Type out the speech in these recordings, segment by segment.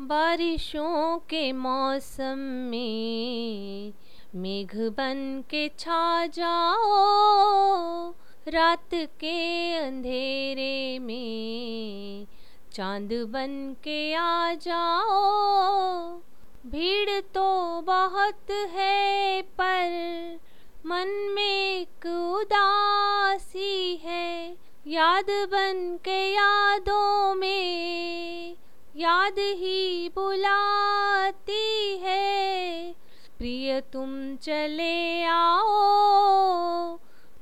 बारिशों के मौसम में मेघ बन के छा जाओ। रात के अंधेरे में चाँद बन के आ जाओ। भीड़ तो बहुत है, पर मन में एक उदासी है। याद बन के यादों में याद ही बुलाती है। प्रिय, तुम चले आओ।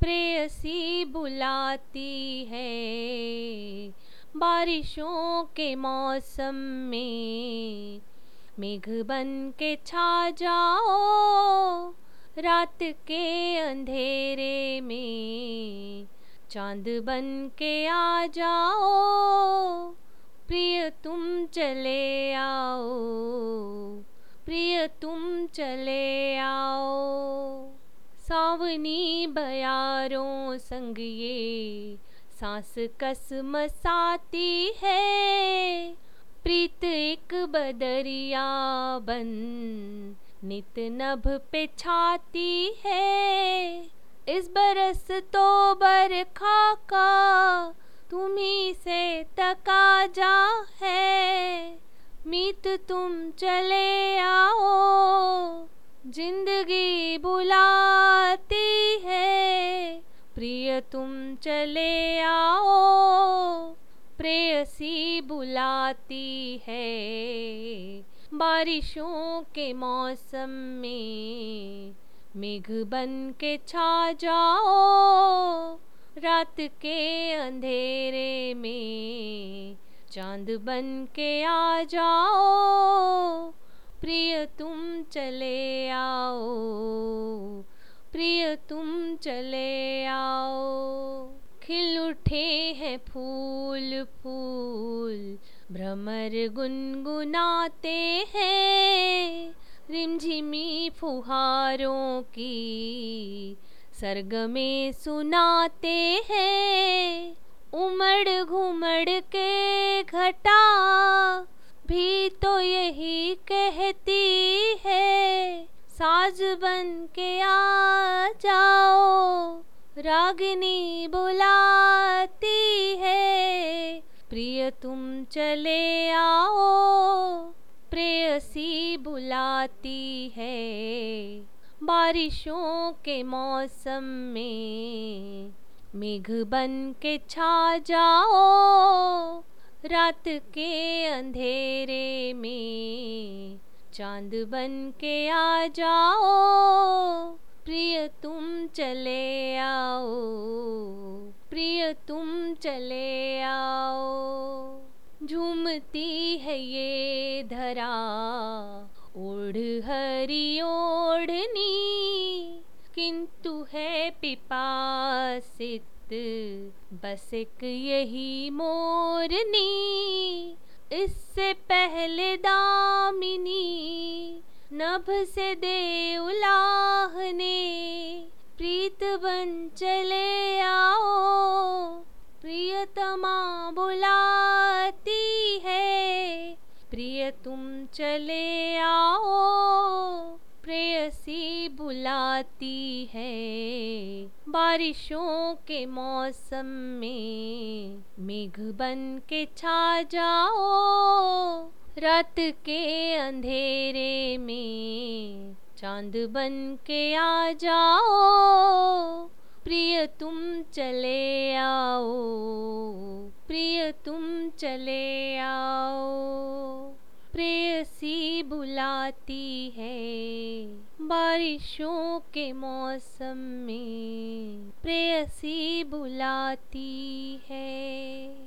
प्रेयसी बुलाती है। बारिशों के मौसम में मेघ बन के छा जाओ। रात के अंधेरे में चाँद बन के आ जाओ। प्रिय तुम चले आओ, प्रिय तुम चले आओ। सावनी बयारों संग ये सांस कस मसाती है। प्रीत एक बदरिया बन, नित नभ पे छाती है। इस बरस तो बरखा का तुम्ही से तकाजा है। मीत तुम चले आओ। ज़िंदगी बुलाती है। प्रिय तुम चले आओ। प्रेयसी बुलाती है। बारिशों के मौसम में मेघ बन के छा जाओ। रात के अंधेरे में चाँद बन के आ जाओ। प्रिय, तुम चले आओ। प्रिय, तुम चले आओ। खिल उठे हैं फूल फूल भ्रमर गुनगुनाते हैं। रिमझिमी फुहारों की सर्ग में सुनाते हैं। उमड़ घुमड़ के घटा भी तो यही कहती है, साज बन के आ जाओ, रागिनी बुलाती है। प्रिय तुम चले आओ, प्रेयसी बुलाती है। बारिशों के मौसम में मेघ बन के छा जाओ। रात के अंधेरे में चाँद बन के आ जाओ। प्रिय तुम चले आओ, प्रिय तुम चले आओ। झूमती पिपासित, बस एक यही मोरनी। इससे पहले दामिनी, नभ से दे उलाहने प्रीत बन चले आओ, प्रियतमा बुलाती है, प्रिय तुम चले आओ। प्रेयसी बुलाती है। बारिशों के मौसम में मेघ बन के छा जाओ। रात के अंधेरे में चाँद बन के आ जाओ। प्रिय तुम चले आओ, प्रिय तुम चले आओ। प्रेयसी बुलाती है। बारिशों के मौसम में प्रेयसी बुलाती है।